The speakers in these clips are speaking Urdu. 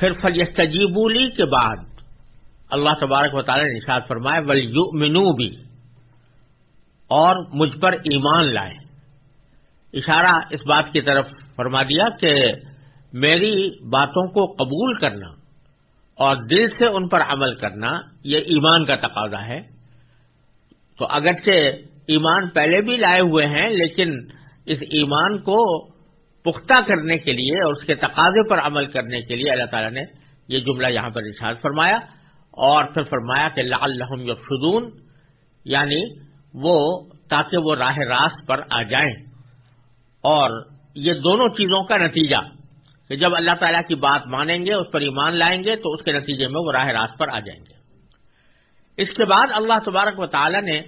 پھر فلیستجیبولی کے بعد اللہ تبارک و تعالی نے نشاد فرمائے ولیؤمنو بھی اور مجھ پر ایمان لائے اشارہ اس بات کی طرف فرما دیا کہ میری باتوں کو قبول کرنا اور دل سے ان پر عمل کرنا، یہ ایمان کا تقاضا ہے۔ تو اگرچہ ایمان پہلے بھی لائے ہوئے ہیں، لیکن اس ایمان کو پختہ کرنے کے لیے اور اس کے تقاضے پر عمل کرنے کے لیے اللہ تعالیٰ نے یہ جملہ یہاں پر ارشاد فرمایا اور پھر فرمایا کہ لال لحم یفسدون یعنی وہ تاکہ وہ راہ راست پر آ جائیں۔ اور یہ دونوں چیزوں کا نتیجہ کہ جب اللہ تعالیٰ کی بات مانیں گے، اس پر ایمان لائیں گے، تو اس کے نتیجے میں وہ راہ راست پر آ جائیں گے۔ اس کے بعد اللہ تبارک و تعالی نے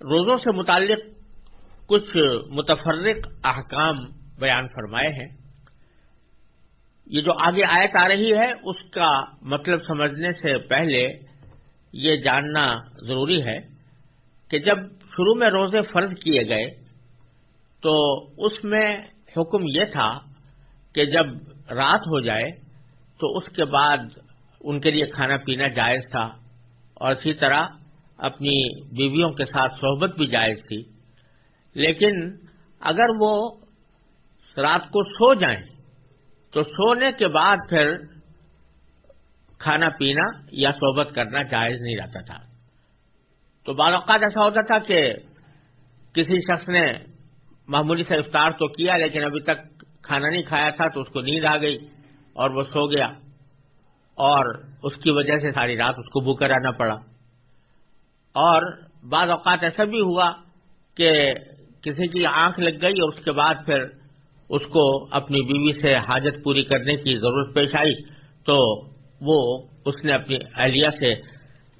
روزوں سے متعلق کچھ متفرق احکام بیان فرمائے ہیں۔ یہ جو آگے آیت آ رہی ہے، اس کا مطلب سمجھنے سے پہلے یہ جاننا ضروری ہے کہ جب شروع میں روزے فرض کیے گئے، تو اس میں حکم یہ تھا کہ جب رات ہو جائے، تو اس کے بعد ان کے لیے کھانا پینا جائز تھا اور اسی طرح اپنی بیویوں کے ساتھ صحبت بھی جائز تھی۔ لیکن اگر وہ رات کو سو جائیں تو سونے کے بعد پھر کھانا پینا یا صحبت کرنا جائز نہیں رہتا تھا۔ تو بعض اوقات ایسا ہوتا تھا کہ کسی شخص نے معمولی سے افطار تو کیا لیکن ابھی تک کھانا نہیں کھایا تھا تو اس کو نیند آ گئی اور وہ سو گیا اور اس کی وجہ سے ساری رات اس کو بھوکا رہنا پڑا۔ اور بعض اوقات ایسا بھی ہوا کہ کسی کی آنکھ لگ گئی اور اس کے بعد پھر اس کو اپنی بیوی سے حاجت پوری کرنے کی ضرورت پیش آئی، تو وہ اس نے اپنی اہلیہ سے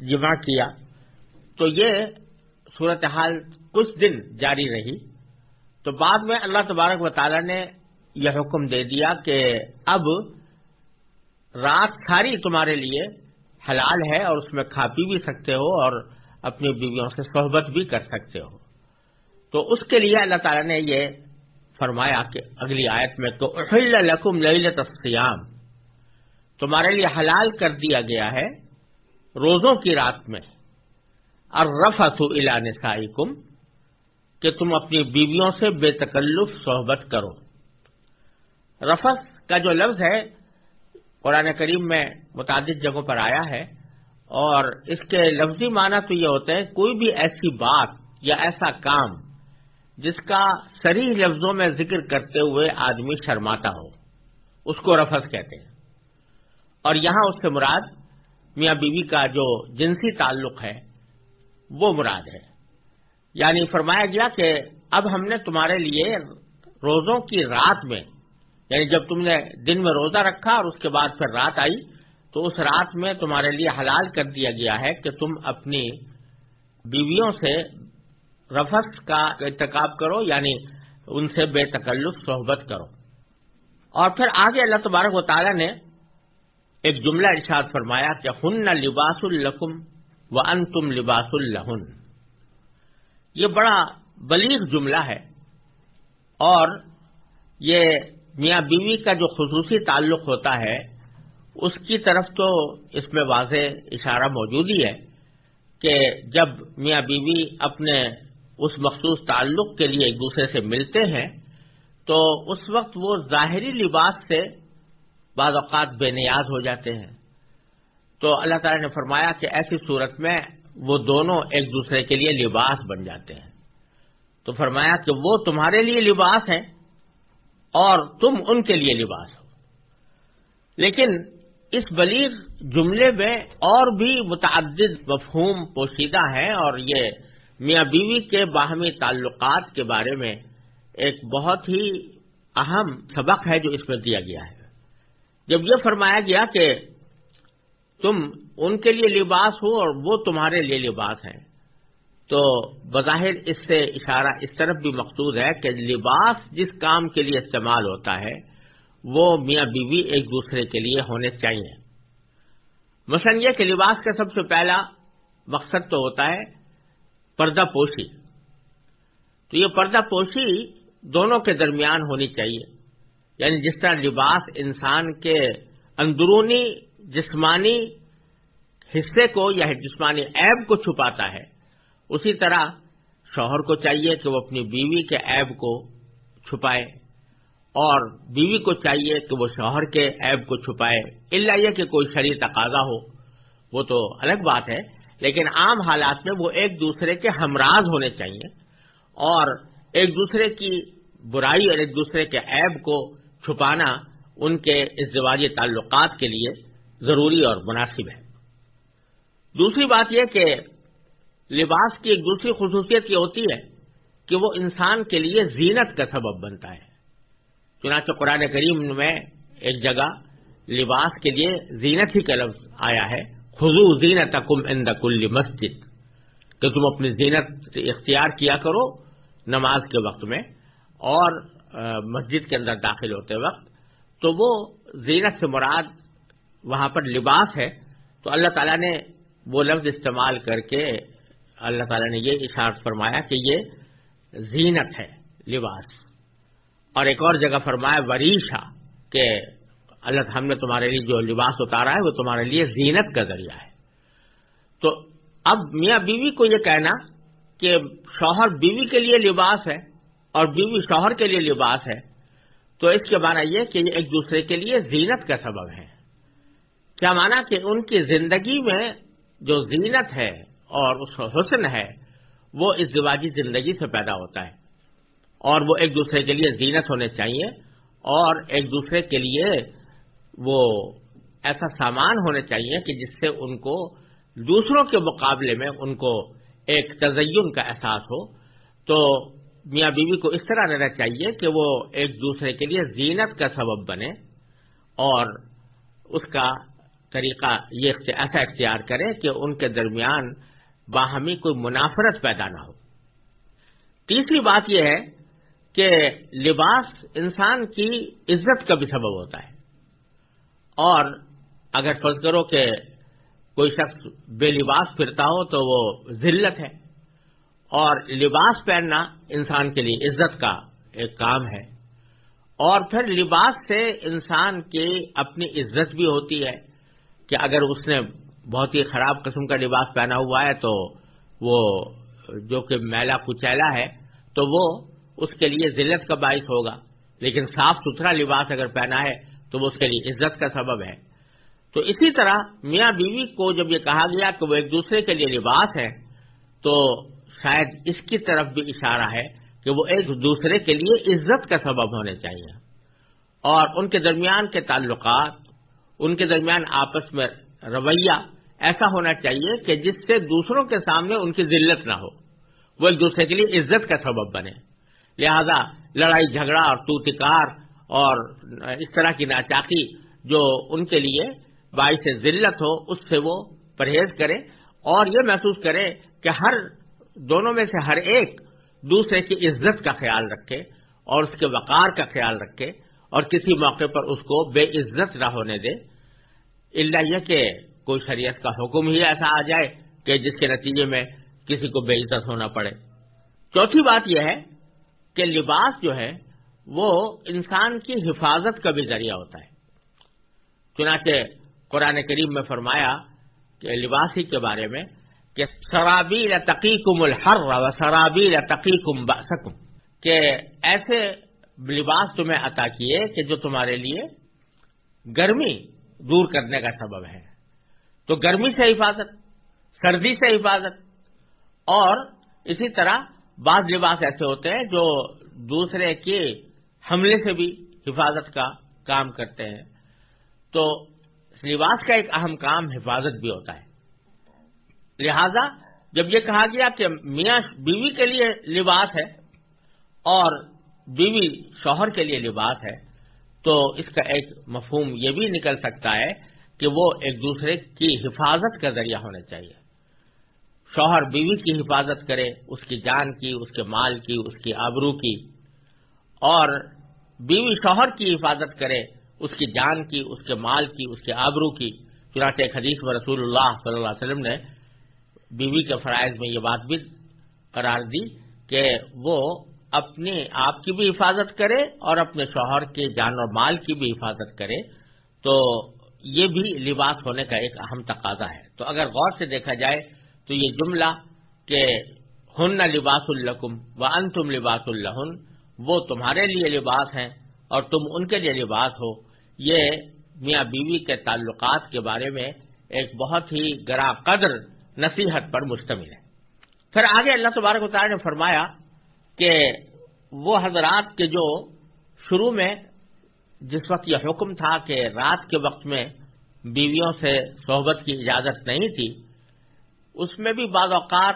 جمع کیا۔ تو یہ صورتحال کچھ دن جاری رہی۔ تو بعد میں اللہ تبارک و تعالی نے یہ حکم دے دیا کہ اب رات ساری تمہارے لیے حلال ہے اور اس میں کھا پی بھی سکتے ہو اور اپنی بیویوں سے صحبت بھی کر سکتے ہو۔ تو اس کے لیے اللہ تعالیٰ نے یہ فرمایا کہ اگلی آیت میں تو لکم للت السیام تمہارے لیے حلال کر دیا گیا ہے روزوں کی رات میں۔ اور رفت الا نسائکم، کہ تم اپنی بیویوں سے بے تکلف صحبت کرو۔ رفس کا جو لفظ ہے، قرآن کریم میں متعدد جگہوں پر آیا ہے، اور اس کے لفظی معنی تو یہ ہوتا ہے کوئی بھی ایسی بات یا ایسا کام جس کا سری لفظوں میں ذکر کرتے ہوئے آدمی شرماتا ہو، اس کو رفس کہتے ہیں۔ اور یہاں اس سے مراد میاں بیوی کا جو جنسی تعلق ہے، وہ مراد ہے۔ یعنی فرمایا گیا کہ اب ہم نے تمہارے لیے روزوں کی رات میں یعنی جب تم نے دن میں روزہ رکھا اور اس کے بعد پھر رات آئی، تو اس رات میں تمہارے لیے حلال کر دیا گیا ہے کہ تم اپنی بیویوں سے رفس کا انتخاب کرو یعنی ان سے بے تکلف صحبت کرو۔ اور پھر آگے اللہ تبارک و تعالیٰ نے ایک جملہ ارشاد فرمایا کہ ہن لباس القم و ان تم لباس الہن یہ بڑا بلیغ جملہ ہے۔ اور یہ میاں بیوی کا جو خصوصی تعلق ہوتا ہے، اس کی طرف تو اس میں واضح اشارہ موجود ہی ہے کہ جب میاں بیوی اپنے اس مخصوص تعلق کے لیے ایک دوسرے سے ملتے ہیں، تو اس وقت وہ ظاہری لباس سے بعض اوقات بے نیاز ہو جاتے ہیں۔ تو اللہ تعالی نے فرمایا کہ ایسی صورت میں وہ دونوں ایک دوسرے کے لیے لباس بن جاتے ہیں۔ تو فرمایا کہ وہ تمہارے لیے لباس ہیں اور تم ان کے لیے لباس ہو۔ لیکن اس بلیغ جملے میں اور بھی متعدد مفہوم پوشیدہ ہیں اور یہ میاں بیوی کے باہمی تعلقات کے بارے میں ایک بہت ہی اہم سبق ہے جو اس میں دیا گیا ہے۔ جب یہ فرمایا گیا کہ تم ان کے لیے لباس ہو اور وہ تمہارے لیے لباس ہیں، تو بظاہر اس سے اشارہ اس طرف بھی مقصود ہے کہ لباس جس کام کے لیے استعمال ہوتا ہے، وہ میاں بیوی ایک دوسرے کے لیے ہونے چاہیے۔ مثلا یہ کہ لباس کا سب سے پہلا مقصد تو ہوتا ہے پردہ پوشی۔ تو یہ پردہ پوشی دونوں کے درمیان ہونی چاہیے۔ یعنی جس طرح لباس انسان کے اندرونی جسمانی حصے کو یا جسمانی عیب کو چھپاتا ہے، اسی طرح شوہر کو چاہیے کہ وہ اپنی بیوی کے عیب کو چھپائے اور بیوی کو چاہیے کہ وہ شوہر کے عیب کو چھپائے۔ اللہ یہ کہ کوئی شریر تقاضا ہو، وہ تو الگ بات ہے۔ لیکن عام حالات میں وہ ایک دوسرے کے ہمراز ہونے چاہیے اور ایک دوسرے کی برائی اور ایک دوسرے کے عیب کو چھپانا ان کے ازدواجی تعلقات کے لیے ضروری اور مناسب ہے۔ دوسری بات یہ کہ لباس کی ایک دوسری خصوصیت یہ ہوتی ہے کہ وہ انسان کے لیے زینت کا سبب بنتا ہے۔ چنانچہ قرآن کریم میں ایک جگہ لباس کے لیے زینت ہی کا لفظ آیا ہے۔ خزو زینت کم اند کل مسجد، کہ تم اپنی زینت اختیار کیا کرو نماز کے وقت میں، اور مسجد کے اندر داخل ہوتے وقت، تو وہ زینت سے مراد وہاں پر لباس ہے۔ تو اللہ تعالیٰ نے وہ لفظ استعمال کر کے اللہ تعالیٰ نے یہ اشارت فرمایا کہ یہ زینت ہے، لباس۔ اور ایک اور جگہ فرمایا وریشا کہ اللہ ہم نے تمہارے لیے جو لباس اتارا ہے وہ تمہارے لیے زینت کا ذریعہ ہے۔ تو اب میاں بیوی کو یہ کہنا کہ شوہر بیوی کے لیے لباس ہے اور بیوی شوہر کے لیے لباس ہے، تو اس کے معنی یہ کہ یہ ایک دوسرے کے لیے زینت کا سبب ہے۔ کیا مانا کہ ان کی زندگی میں جو زینت ہے اور اس حسن ہے، وہ اس دواجی زندگی سے پیدا ہوتا ہے۔ اور وہ ایک دوسرے کے لیے زینت ہونے چاہیے اور ایک دوسرے کے لیے وہ ایسا سامان ہونے چاہیے کہ جس سے ان کو دوسروں کے مقابلے میں ان کو ایک تزین کا احساس ہو۔ تو میاں بیوی کو اس طرح رہنا چاہیے کہ وہ ایک دوسرے کے لیے زینت کا سبب بنے اور اس کا طریقہ یہ ایسا اختیار کرے کہ ان کے درمیان باہمی کوئی منافرت پیدا نہ ہو۔ تیسری بات یہ ہے کہ لباس انسان کی عزت کا بھی سبب ہوتا ہے۔ اور اگر فرض کرو کہ کوئی شخص بے لباس پھرتا ہو تو وہ ذلت ہے۔ اور لباس پہننا انسان کے لیے عزت کا ایک کام ہے۔ اور پھر لباس سے انسان کی اپنی عزت بھی ہوتی ہے کہ اگر اس نے بہت ہی خراب قسم کا لباس پہنا ہوا ہے تو وہ جو کہ میلا کچیلا ہے تو وہ اس کے لیے ذلت کا باعث ہوگا۔ لیکن صاف ستھرا لباس اگر پہنا ہے تو وہ اس کے لیے عزت کا سبب ہے۔ تو اسی طرح میاں بیوی کو جب یہ کہا گیا کہ وہ ایک دوسرے کے لیے لباس ہے، تو شاید اس کی طرف بھی اشارہ ہے کہ وہ ایک دوسرے کے لیے عزت کا سبب ہونے چاہیے۔ اور ان کے درمیان کے تعلقات، ان کے درمیان آپس میں رویہ، ایسا ہونا چاہیے کہ جس سے دوسروں کے سامنے ان کی ذلت نہ ہو۔ وہ ایک دوسرے کے لیے عزت کا سبب بنے۔ لہذا لڑائی جھگڑا اور توتکار اور اس طرح کی ناچاقی جو ان کے لیے باعث ذلت ہو، اس سے وہ پرہیز کرے اور یہ محسوس کرے کہ ہر دونوں میں سے ہر ایک دوسرے کی عزت کا خیال رکھے اور اس کے وقار کا خیال رکھے اور کسی موقع پر اس کو بے عزت نہ ہونے دے۔ اللہ یہ کہ کوئی شریعت کا حکم ہی ایسا آ جائے کہ جس کے نتیجے میں کسی کو بے عزت ہونا پڑے۔ چوتھی بات یہ ہے کہ لباس جو ہے وہ انسان کی حفاظت کا بھی ذریعہ ہوتا ہے۔ چنانچہ قرآن کریم میں فرمایا کہ لباس ہی کے بارے میں کہ سرابیل تقیقم الحر و سرابیل تقیقم باسکم کہ ایسے لباس تمہیں عطا کیے کہ جو تمہارے لیے گرمی دور کرنے کا سبب ہے۔ تو گرمی سے حفاظت، سردی سے حفاظت، اور اسی طرح بعض لباس ایسے ہوتے ہیں جو دوسرے کے حملے سے بھی حفاظت کا کام کرتے ہیں۔ تو لباس کا ایک اہم کام حفاظت بھی ہوتا ہے۔ لہذا جب یہ کہا گیا کہ میاں بیوی کے لیے لباس ہے اور بیوی شوہر کے لیے لباس ہے، تو اس کا ایک مفہوم یہ بھی نکل سکتا ہے کہ وہ ایک دوسرے کی حفاظت کا ذریعہ ہونا چاہیے۔ شوہر بیوی کی حفاظت کرے، اس کی جان کی، اس کے مال کی، اس کی آبرو کی۔ اور بیوی شوہر کی حفاظت کرے، اس کی جان کی، اس کے مال کی، اس کے آبرو کی۔ چنانچہ ایک حدیث میں رسول اللہ صلی اللہ علیہ وسلم نے بیوی کے فرائض میں یہ بات بھی قرار دی کہ وہ اپنے آپ کی بھی حفاظت کرے اور اپنے شوہر کے جان اور مال کی بھی حفاظت کرے۔ تو یہ بھی لباس ہونے کا ایک اہم تقاضا ہے۔ تو اگر غور سے دیکھا جائے تو یہ جملہ کہ ہن لباس الحکم و ان تم لباس الہن وہ تمہارے لیے لباس ہیں اور تم ان کے لیے لباس ہو۔ یہ میاں بیوی کے تعلقات کے بارے میں ایک بہت ہی گرا قدر نصیحت پر مشتمل ہے۔ پھر آگے اللہ تبارک و تعالیٰ نے فرمایا کہ وہ حضرات کے جو شروع میں جس وقت یہ حکم تھا کہ رات کے وقت میں بیویوں سے صحبت کی اجازت نہیں تھی، اس میں بھی بعض اوقات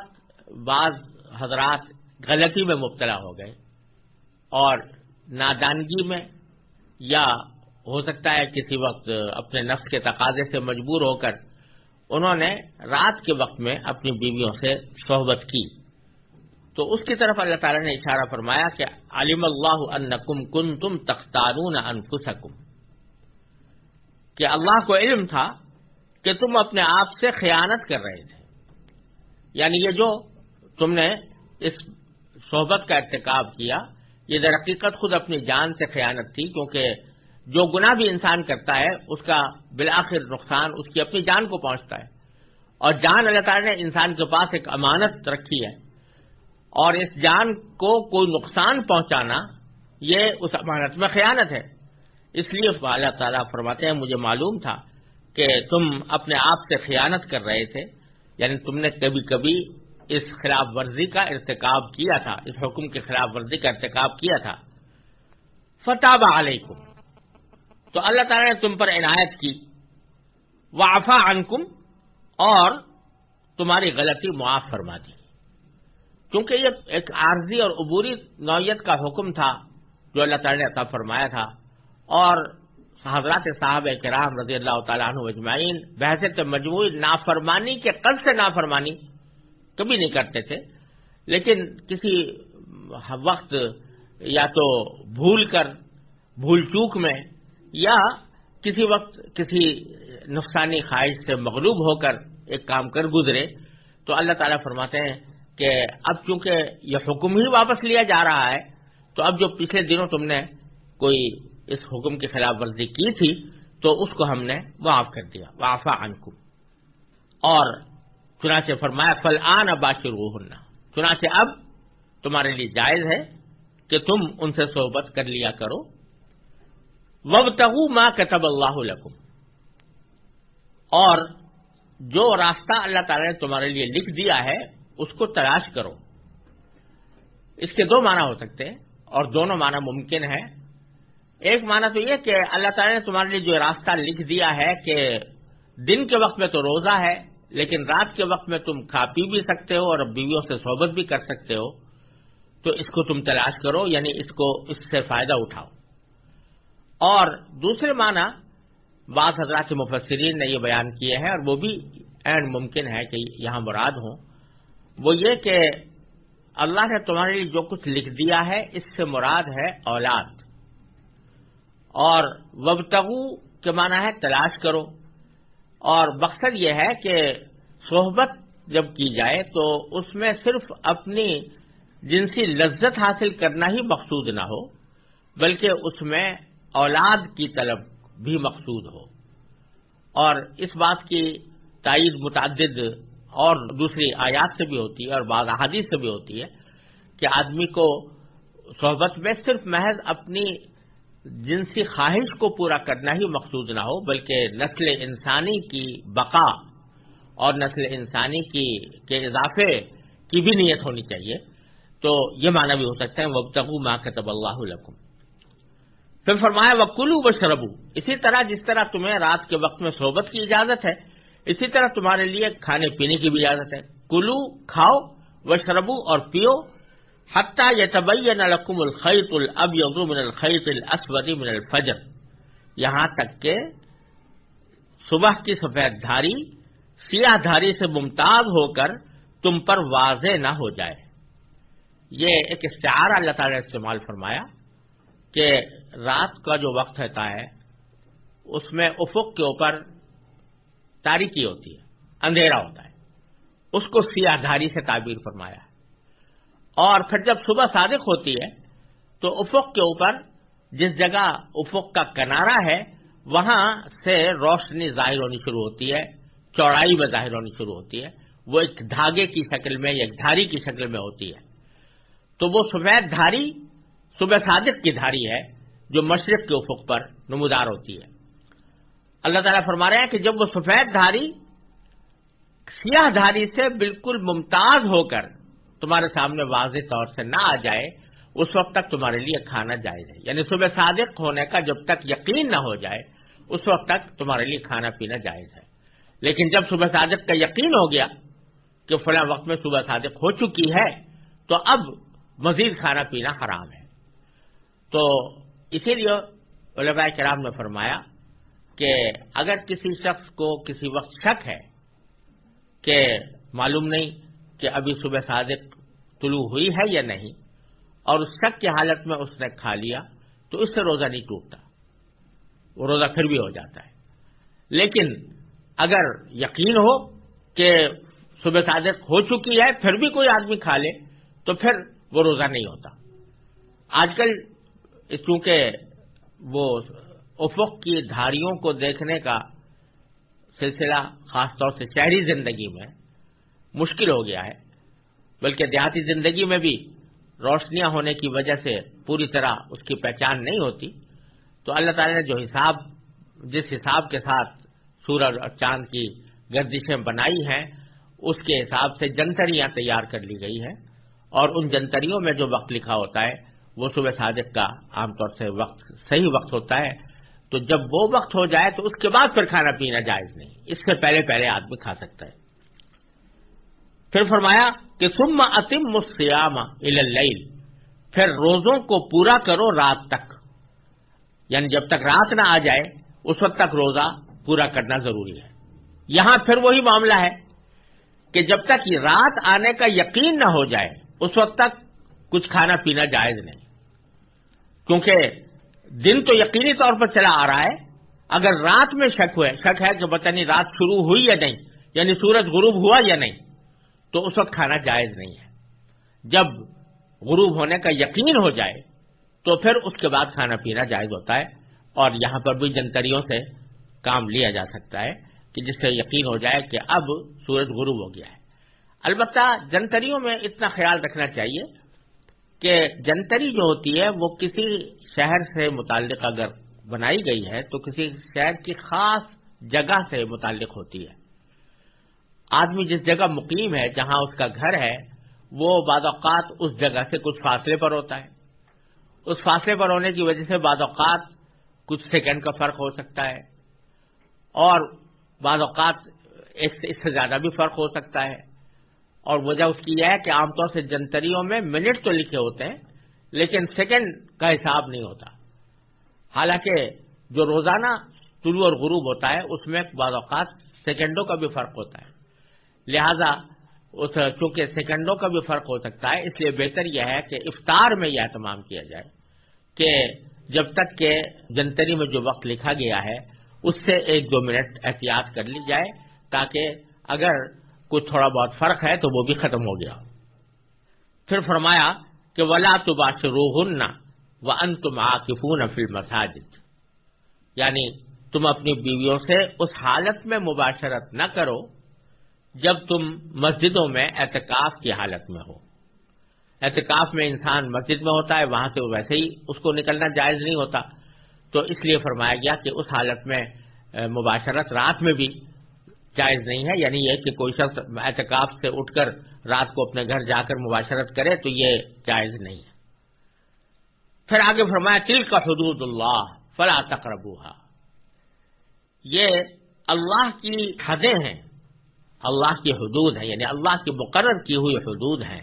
بعض حضرات غلطی میں مبتلا ہو گئے۔ اور نادانگی میں یا ہو سکتا ہے کسی وقت اپنے نفس کے تقاضے سے مجبور ہو کر انہوں نے رات کے وقت میں اپنی بیویوں سے صحبت کی۔ تو اس کی طرف اللہ تعالیٰ نے اشارہ فرمایا کہ علم اللہ ان کم کن تم تختارون انفسکم۔ کہ اللہ کو علم تھا کہ تم اپنے آپ سے خیانت کر رہے تھے۔ یعنی یہ جو تم نے اس صحبت کا ارتکاب کیا یہ در حقیقت خود اپنی جان سے خیانت تھی، کیونکہ جو گناہ بھی انسان کرتا ہے، اس کا بالآخر نقصان اس کی اپنی جان کو پہنچتا ہے۔ اور جان اللہ تعالیٰ نے انسان کے پاس ایک امانت رکھی ہے۔ اور اس جان کو کوئی نقصان پہنچانا، یہ اس امانت میں خیانت ہے۔ اس لیے اللہ تعالیٰ فرماتے ہیں، مجھے معلوم تھا کہ تم اپنے آپ سے خیانت کر رہے تھے یعنی تم نے کبھی کبھی اس خلاف ورزی کا ارتکاب کیا تھا، اس حکم کے خلاف ورزی کا ارتکاب کیا تھا۔ فتح علیکم تو اللہ تعالیٰ نے تم پر عنایت کی۔ وافا عنکم اور تمہاری غلطی معاف فرما دی۔ کیونکہ یہ ایک عارضی اور عبوری نوعیت کا حکم تھا جو اللہ تعالی نے عطا فرمایا تھا۔ اور حضرات صاحب کرام رضی اللہ تعالیٰ عنہ اجمعین بحث مجموعی نافرمانی کے قد سے نافرمانی۔ کبھی نہیں کرتے تھے۔ لیکن کسی وقت یا تو بھول کر، بھول چوک میں، یا کسی وقت کسی نقصانی خواہش سے مغلوب ہو کر ایک کام کر گزرے، تو اللہ تعالیٰ فرماتے ہیں کہ اب چونکہ یہ حکم ہی واپس لیا جا رہا ہے، تو اب جو پچھلے دنوں تم نے کوئی اس حکم کی خلاف ورزی کی تھی، تو اس کو ہم نے معاف کر دیا۔ وافا انکم اور چنانچہ فرمایا فل آن اباشر چنانچہ اب تمہارے لیے جائز ہے کہ تم ان سے صحبت کر لیا کرو۔ وب تغو ماں کتب اللہ اور جو راستہ اللہ تعالی نے تمہارے لیے لکھ دیا ہے، اس کو تلاش کرو۔ اس کے دو معنی ہو سکتے ہیں اور دونوں معنی ممکن ہے ایک معنی تو یہ کہ اللہ تعالیٰ نے تمہارے لیے جو راستہ لکھ دیا ہے کہ دن کے وقت میں تو روزہ ہے لیکن رات کے وقت میں تم کھا پی بھی سکتے ہو اور بیویوں سے صحبت بھی کر سکتے ہو، تو اس کو تم تلاش کرو یعنی اس کو اس سے فائدہ اٹھاؤ۔ اور دوسرے معنی، بعض حضرات مفسرین نے یہ بیان کیے ہیں اور وہ بھی اینڈ ممکن ہے کہ یہاں مراد ہوں۔ وہ یہ کہ اللہ نے تمہارے لیے جو کچھ لکھ دیا ہے، اس سے مراد ہے اولاد۔ اور وبتگو کے معنی ہے تلاش کرو۔ اور مقصد یہ ہے کہ صحبت جب کی جائے تو اس میں صرف اپنی جنسی لذت حاصل کرنا ہی مقصود نہ ہو، بلکہ اس میں اولاد کی طلب بھی مقصود ہو۔ اور اس بات کی تائید متعدد اور دوسری آیات سے بھی ہوتی ہے اور بعض احادیث سے بھی ہوتی ہے کہ آدمی کو صحبت میں صرف محض اپنی جنسی خواہش کو پورا کرنا ہی مقصود نہ ہو، بلکہ نسل انسانی کی بقا اور نسل انسانی کی، کے اضافے کی بھی نیت ہونی چاہیے۔ تو یہ معنی بھی ہو سکتا ہے وبتغو ماں کتب اللہ لکم پھر فرمایا وہ کلو و شربو اسی طرح جس طرح تمہیں رات کے وقت میں صحبت کی اجازت ہے، اسی طرح تمہارے لیے کھانے پینے کی بھی اجازت ہے۔ کلو، کھاؤ و شربو اور پیو۔ حتیٰ یہ طبی نلکم الخیت الب من الخیت الاسود من الفجر۔ یہاں تک کہ صبح کی سفید دھاری سیاہ دھاری سے ممتاز ہو کر تم پر واضح نہ ہو جائے۔ یہ ایک استعارہ اللہ تعالی نے استعمال فرمایا کہ رات کا جو وقت رہتا ہے، اس میں افق کے اوپر تاریخی ہوتی ہے، اندھیرا ہوتا ہے۔ اس کو سیاہ دھاری سے تعبیر فرمایا۔ ہے اور پھر جب صبح صادق ہوتی ہے، تو افق کے اوپر جس جگہ افق کا کنارا ہے، وہاں سے روشنی ظاہر ہونی شروع ہوتی ہے، چوڑائی میں ظاہر ہونی شروع ہوتی ہے۔ وہ ایک دھاگے کی شکل میں یا ایک دھاری کی شکل میں ہوتی ہے۔ تو وہ سفید دھاری صبح صادق کی دھاری ہے، جو مشرق کے افق پر نمودار ہوتی ہے۔ اللہ تعالیٰ فرما رہے ہیں کہ جب وہ سفید دھاری، سیاہ دھاری سے بالکل ممتاز ہو کر تمہارے سامنے واضح طور سے نہ آ جائے، اس وقت تک تمہارے لیے کھانا جائز ہے۔ یعنی صبح صادق ہونے کا جب تک یقین نہ ہو جائے، اس وقت تک تمہارے لیے کھانا پینا جائز ہے۔ لیکن جب صبح صادق کا یقین ہو گیا کہ فلاں وقت میں صبح صادق ہو چکی ہے، تو اب مزید کھانا پینا حرام ہے۔ تو اسی لیے علماء کرام نے فرمایا کہ اگر کسی شخص کو کسی وقت شک ہے کہ معلوم نہیں کہ ابھی صبح صادق طلوع ہوئی ہے یا نہیں، اور اس شک کی حالت میں اس نے کھا لیا تو اس سے روزہ نہیں ٹوٹتا، وہ روزہ پھر بھی ہو جاتا ہے۔ لیکن اگر یقین ہو کہ صبح صادق ہو چکی ہے، پھر بھی کوئی آدمی کھا لے، تو پھر وہ روزہ نہیں ہوتا۔ آج کل چونکہ وہ افق کی دھاریوں کو دیکھنے کا سلسلہ خاص طور سے شہری زندگی میں مشکل ہو گیا ہے۔ بلکہ دیہاتی زندگی میں بھی روشنیاں ہونے کی وجہ سے پوری طرح اس کی پہچان نہیں ہوتی۔ تو اللہ تعالی نے جو حساب، جس حساب کے ساتھ سورج اور چاند کی گردشیں بنائی ہیں، اس کے حساب سے جنتریاں تیار کر لی گئی ہیں۔ اور ان جنتریوں میں جو وقت لکھا ہوتا ہے، وہ صبح صادق کا عام طور سے وقت، صحیح وقت ہوتا ہے۔ تو جب وہ وقت ہو جائے تو اس کے بعد پھر کھانا پینا جائز نہیں۔ اس سے پہلے پہلے آدمی کھا سکتا ہے۔ پھر فرمایا کہ سم اتم مسیام اللیل، پھر روزوں کو پورا کرو رات تک۔ یعنی جب تک رات نہ آ جائے، اس وقت تک روزہ پورا کرنا ضروری ہے۔ یہاں پھر وہی معاملہ ہے کہ جب تک رات آنے کا یقین نہ ہو جائے، اس وقت تک کچھ کھانا پینا جائز نہیں۔ کیونکہ دن تو یقینی طور پر چلا آ رہا ہے۔ اگر رات میں شک ہوئے، شک ہے کہ پتہ نہیں رات شروع ہوئی یا نہیں یعنی سورج غروب ہوا یا نہیں تو اس وقت کھانا جائز نہیں ہے۔ جب غروب ہونے کا یقین ہو جائے، تو پھر اس کے بعد کھانا پینا جائز ہوتا ہے۔ اور یہاں پر بھی جنتریوں سے کام لیا جا سکتا ہے کہ جس سے یقین ہو جائے کہ اب سورج غروب ہو گیا ہے۔ البتہ جنتریوں میں اتنا خیال رکھنا چاہیے کہ جنتری جو ہوتی ہے، وہ کسی شہر سے متعلق اگر بنائی گئی ہے، تو کسی شہر کی خاص جگہ سے متعلق ہوتی ہے۔ آدمی جس جگہ مقیم ہے، جہاں اس کا گھر ہے، وہ بعض اوقات اس جگہ سے کچھ فاصلے پر ہوتا ہے۔ اس فاصلے پر ہونے کی وجہ سے بعض اوقات کچھ سیکنڈ کا فرق ہو سکتا ہے۔ اور بعض اوقات اس سے زیادہ بھی فرق ہو سکتا ہے۔ اور وجہ اس کی یہ ہے کہ عام طور سے جنتریوں میں منٹ تو لکھے ہوتے ہیں، لیکن سیکنڈ کا حساب نہیں ہوتا۔ حالانکہ جو روزانہ طلوع اور غروب ہوتا ہے، اس میں بعض اوقات سیکنڈوں کا بھی فرق ہوتا ہے۔ لہذا چونکہ سیکنڈوں کا بھی فرق ہو سکتا ہے، اس لیے بہتر یہ ہے کہ افطار میں یہ اہتمام کیا جائے کہ جب تک کہ جنتری میں جو وقت لکھا گیا ہے، اس سے ایک دو منٹ احتیاط کر لی جائے تاکہ اگر کچھ تھوڑا بہت فرق ہے تو وہ بھی ختم ہو گیا۔ پھر فرمایا کہ ولا تبا سے روحن و ان تم آکفون فل مساجد یعنی تم اپنی بیویوں سے اس حالت میں مباشرت نہ کرو جب تم مسجدوں میں اعتکاف کی حالت میں ہو۔ اعتکاف میں انسان مسجد میں ہوتا ہے، وہاں سے ویسے ہی اس کو نکلنا جائز نہیں ہوتا۔ تو اس لیے فرمایا گیا کہ اس حالت میں مباشرت رات میں بھی جائز نہیں ہے۔ یعنی یہ کہ کوئی شخص اعتکاف سے اٹھ کر رات کو اپنے گھر جا کر مباشرت کرے تو یہ جائز نہیں ہے۔ پھر آگے فرمایا تل کا حدود اللہ، فلا تقربوها۔ یہ اللہ کی حدیں ہیں۔ اللہ کی حدود ہیں یعنی اللہ کی مقرر کی ہوئی حدود ہیں۔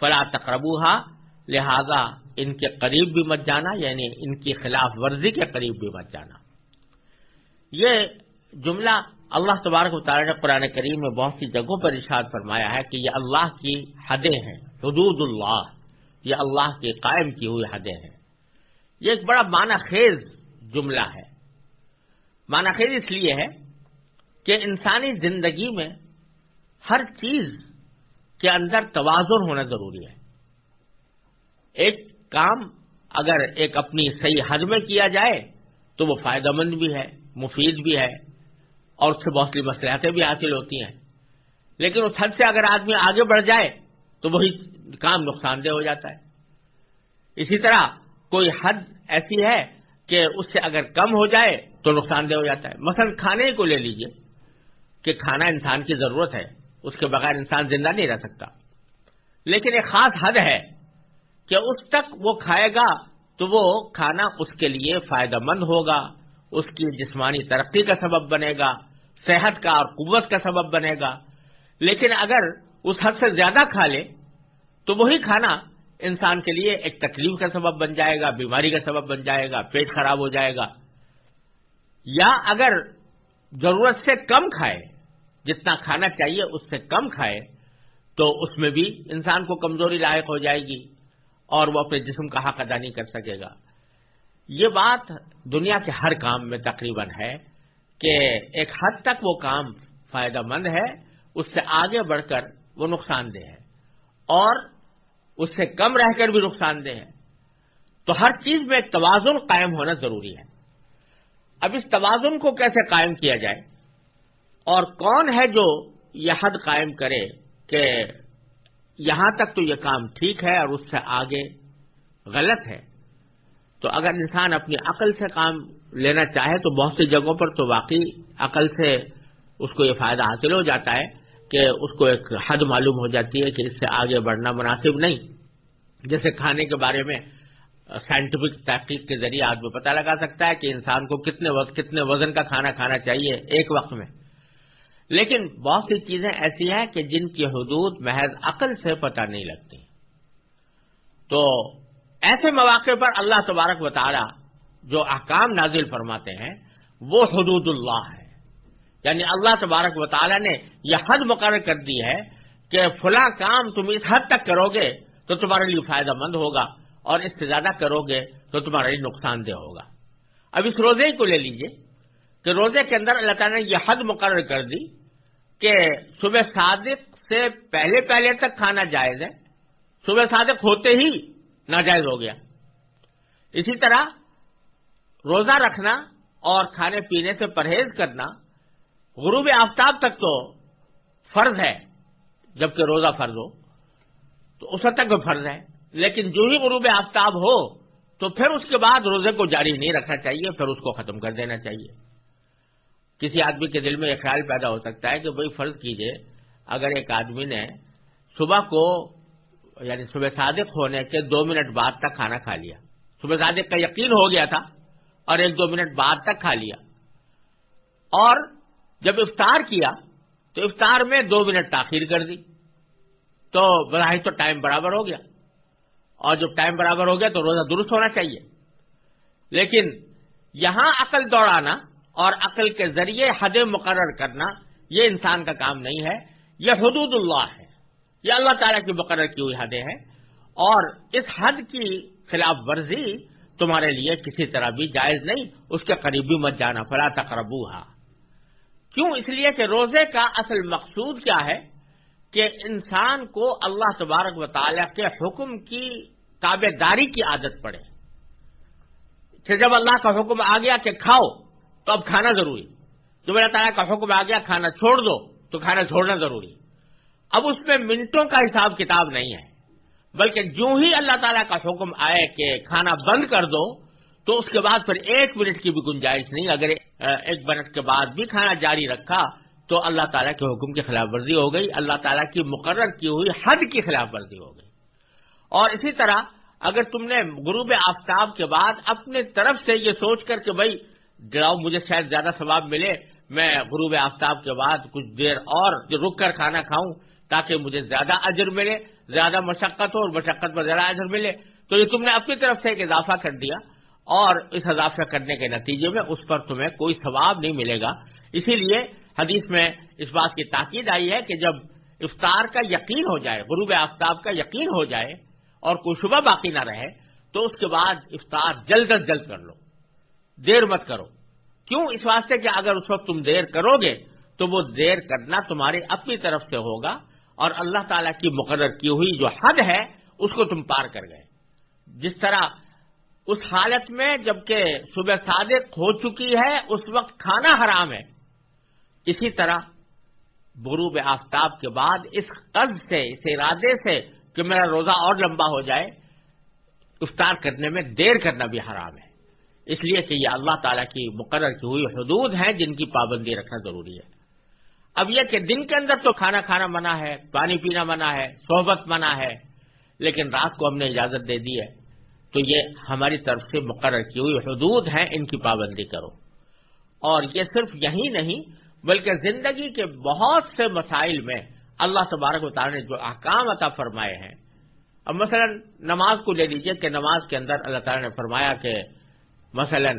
فلا تقربوها، لہذا ان کے قریب بھی مت جانا یعنی ان کی خلاف ورزی کے قریب بھی مت جانا۔ یہ جملہ اللہ تبارک و تعالیٰ نے قرآن کریم میں بہت سی جگہوں پر ارشاد فرمایا ہے کہ یہ اللہ کی حدیں ہیں، حدود اللہ، یہ اللہ کی قائم کی ہوئی حدیں ہیں۔ یہ ایک بڑا معنی خیز جملہ ہے۔ معنی خیز اس لیے ہے کہ انسانی زندگی میں ہر چیز کے اندر توازن ہونا ضروری ہے۔ ایک کام اگر ایک اپنی صحیح حد میں کیا جائے تو وہ فائدہ مند بھی ہے، مفید بھی ہے اور اس سے بہت سی مسلحتیں بھی حاصل ہوتی ہیں۔ لیکن اس حد سے اگر آدمی آگے بڑھ جائے تو وہی کام نقصان دہ ہو جاتا ہے۔ اسی طرح کوئی حد ایسی ہے کہ اس سے اگر کم ہو جائے تو نقصان دہ ہو جاتا ہے۔ مثلا کھانے کو لے لیجیے۔ کہ کھانا انسان کی ضرورت ہے، اس کے بغیر انسان زندہ نہیں رہ سکتا۔ لیکن ایک خاص حد ہے کہ اس تک وہ کھائے گا تو وہ کھانا اس کے لیے فائدہ مند ہوگا، اس کی جسمانی ترقی کا سبب بنے گا، صحت کا اور قوت کا سبب بنے گا۔ لیکن اگر اس حد سے زیادہ کھا لے تو وہی کھانا انسان کے لیے ایک تکلیف کا سبب بن جائے گا، بیماری کا سبب بن جائے گا، پیٹ خراب ہو جائے گا۔ یا اگر ضرورت سے کم کھائے جتنا کھانا چاہیے اس سے کم کھائے تو اس میں بھی انسان کو کمزوری لاحق ہو جائے گی اور وہ اپنے جسم کا حق ادا نہیں کر سکے گا۔ یہ بات دنیا کے ہر کام میں تقریباً ہے کہ ایک حد تک وہ کام فائدہ مند ہے، اس سے آگے بڑھ کر وہ نقصان دہ ہے اور اس سے کم رہ کر بھی نقصان دہ ہے۔ تو ہر چیز میں ایک توازن قائم ہونا ضروری ہے۔ اب اس توازن کو کیسے قائم کیا جائے؟ اور کون ہے جو یہ حد قائم کرے کہ یہاں تک تو یہ کام ٹھیک ہے اور اس سے آگے غلط ہے؟ تو اگر انسان اپنی عقل سے کام لینا چاہے تو بہت سی جگہوں پر تو واقعی عقل سے اس کو یہ فائدہ حاصل ہو جاتا ہے کہ اس کو ایک حد معلوم ہو جاتی ہے کہ اس سے آگے بڑھنا مناسب نہیں۔ جیسے کھانے کے بارے میں سائنٹیفک تحقیق کے ذریعے آدمی پتہ لگا سکتا ہے کہ انسان کو کتنے وقت، کتنے وزن کا کھانا کھانا چاہیے ایک وقت میں۔ لیکن بہت سی چیزیں ایسی ہیں کہ جن کی حدود محض عقل سے پتہ نہیں لگتی۔ تو ایسے مواقع پر اللہ تبارک و تعالی جو احکام نازل فرماتے ہیں، وہ حدود اللہ ہے یعنی اللہ تبارک و تعالی نے یہ حد مقرر کر دی ہے کہ فلاں کام تم اس حد تک کرو گے تو تمہارے لیے فائدہ مند ہوگا اور اس سے زیادہ کرو گے تو تمہارے لیے نقصان دہ ہوگا۔ اب اس روزے کو لے لیجیے کہ روزے کے اندر اللہ تعالیٰ نے یہ حد مقرر کر دی کہ صبح صادق سے پہلے پہلے تک کھانا جائز ہے۔ صبح صادق ہوتے ہی ناجائز ہو گیا۔ اسی طرح روزہ رکھنا اور کھانے پینے سے پرہیز کرنا غروب آفتاب تک تو فرض ہے جبکہ روزہ فرض ہو، تو اس حد تک بھی فرض ہے۔ لیکن جو ہی غروب آفتاب ہو، تو پھر اس کے بعد روزے کو جاری نہیں رکھنا چاہیے، پھر اس کو ختم کر دینا چاہیے۔ کسی آدمی کے دل میں یہ خیال پیدا ہو سکتا ہے کہ بھائی فرض کیجیے، اگر ایک آدمی نے صبح کو یعنی صبح صادق ہونے کے دو منٹ بعد تک کھانا کھا لیا۔ صبح صادق کا یقین ہو گیا تھا اور ایک دو منٹ بعد تک کھا لیا۔ اور جب افطار کیا تو افطار میں دو منٹ تاخیر کر دی۔ تو براہ تو ٹائم برابر ہو گیا۔ اور جب ٹائم برابر ہو گیا تو روزہ درست ہونا چاہیے۔ لیکن یہاں عقل دوڑانا اور عقل کے ذریعے حد مقرر کرنا یہ انسان کا کام نہیں ہے، یہ حدود اللہ ہے۔ یہ اللہ تعالیٰ کی مقرر کی ہوئی حدیں ہیں۔ اور اس حد کی خلاف ورزی تمہارے لیے کسی طرح بھی جائز نہیں، اس کے قریب بھی مت جانا، فلا تقربو کیوں؟ اس لیے کہ روزے کا اصل مقصود کیا ہے؟ کہ انسان کو اللہ تبارک و تعالیٰ کے حکم کی تابے داری کی عادت پڑے۔ کہ جب اللہ کا حکم آ گیا کہ کھاؤ تو اب کھانا ضروری جو اللہ تعالیٰ کا حکم آ گیا، کھانا چھوڑ دو، تو کھانا چھوڑنا ضروری۔ اب اس میں منٹوں کا حساب کتاب نہیں ہے، بلکہ جو ہی اللہ تعالیٰ کا حکم آئے کہ کھانا بند کر دو، تو اس کے بعد پھر ایک منٹ کی بھی گنجائش نہیں، اگر ایک منٹ کے بعد بھی کھانا جاری رکھا، تو اللہ تعالیٰ کے حکم کی خلاف ورزی ہو گئی، اللہ تعالیٰ کی مقرر کی ہوئی حد کی خلاف ورزی ہو گئی۔ اور اسی طرح اگر تم نے غروب آفتاب کے بعد اپنے طرف سے یہ سوچ کر کہ بھائی گراؤ مجھے شاید زیادہ ثواب ملے، میں غروب آفتاب کے بعد کچھ دیر اور رک کر کھانا کھاؤں تاکہ مجھے زیادہ اجر ملے، زیادہ مشقت ہو اور مشقت پر زیادہ اجر ملے۔ تو یہ تم نے اپنی طرف سے ایک اضافہ کر دیا اور اس اضافہ کرنے کے نتیجے میں اس پر تمہیں کوئی ثواب نہیں ملے گا۔ اسی لیے حدیث میں اس بات کی تاکید آئی ہے کہ جب افطار کا یقین ہو جائے، غروب آفتاب کا یقین ہو جائے اور کوئی شبہ باقی نہ رہے، تو اس کے بعد افطار جلد از جلد کر لو۔ دیر مت کرو۔ کیوں؟ اس واسطے کہ اگر اس وقت تم دیر کرو گے تو وہ دیر کرنا تمہاری اپنی طرف سے ہوگا اور اللہ تعالیٰ کی مقرر کی ہوئی جو حد ہے، اس کو تم پار کر گئے۔ جس طرح اس حالت میں جبکہ صبح صادق ہو چکی ہے، اس وقت کھانا حرام ہے۔ اسی طرح غروب آفتاب کے بعد اس قرض سے، اس ارادے سے کہ میرا روزہ اور لمبا ہو جائے، افطار کرنے میں دیر کرنا بھی حرام ہے۔ اس لیے کہ یہ اللہ تعالیٰ کی مقرر کی ہوئی حدود ہیں جن کی پابندی رکھنا ضروری ہے۔ اب یہ کہ دن کے اندر تو کھانا کھانا منع ہے، پانی پینا منع ہے، صحبت منع ہے، لیکن رات کو ہم نے اجازت دے دی ہے، تو یہ ہماری طرف سے مقرر کی ہوئی حدود ہیں، ان کی پابندی کرو۔ اور یہ صرف یہی نہیں، بلکہ زندگی کے بہت سے مسائل میں اللہ تبارک و تعالیٰ نے جو احکام عطا فرمائے ہیں۔ اب مثلا نماز کو لے لیجیے کہ نماز کے اندر اللہ تعالیٰ نے فرمایا کہ مثلا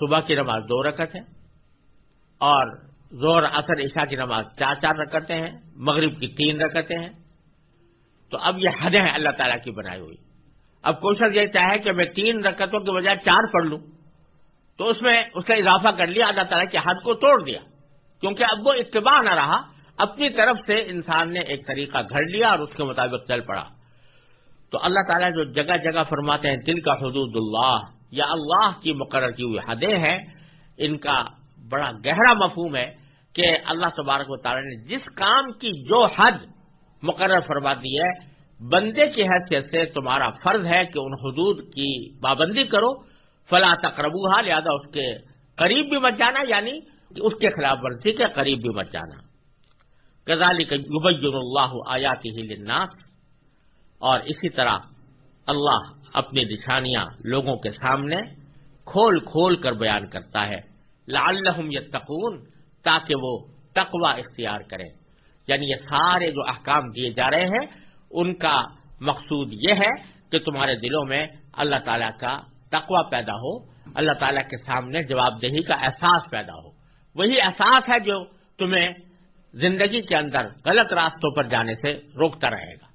صبح کی نماز دو رکعت ہے اور زور اثر عشاء کی نماز چار چار رکعتیں ہیں، مغرب کی تین رکعتیں ہیں۔ تو اب یہ حدیں ہیں اللہ تعالیٰ کی بنائی ہوئی۔ اب کوشش یہ چاہے کہ میں تین رکعتوں کے بجائے چار پڑھ لوں، تو اس میں اس کا اضافہ کر لیا، اللہ تعالیٰ کے حد کو توڑ دیا۔ کیونکہ اب وہ اتباع نہ رہا، اپنی طرف سے انسان نے ایک طریقہ گھڑ لیا اور اس کے مطابق چل پڑا۔ تو اللہ تعالیٰ جو جگہ جگہ فرماتے ہیں دل کا حدود اللہ یا اللہ کی مقرر کی ہوئی حدیں ہیں، ان کا بڑا گہرا مفہوم ہے کہ اللہ تبارک و تعالیٰ نے جس کام کی جو حد مقرر فرما دی ہے، بندے کی حیثیت سے تمہارا فرض ہے کہ ان حدود کی پابندی کرو۔ فلا تقربوہا لہذا اس کے قریب بھی مت جانا یعنی اس کے خلاف ورزی کے قریب بھی مت جانا۔ غزالی یبین اللہ آیاتی ہی للناس، اور اسی طرح اللہ اپنی نشانیاں لوگوں کے سامنے کھول کھول کر بیان کرتا ہے۔ لعلہم یتقون، تاکہ وہ تقوی اختیار کریں۔ یعنی یہ سارے جو احکام دیے جا رہے ہیں، ان کا مقصود یہ ہے کہ تمہارے دلوں میں اللہ تعالیٰ کا تقوی پیدا ہو، اللہ تعالیٰ کے سامنے جواب دہی کا احساس پیدا ہو۔ وہی احساس ہے جو تمہیں زندگی کے اندر غلط راستوں پر جانے سے روکتا رہے گا۔